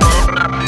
Bye.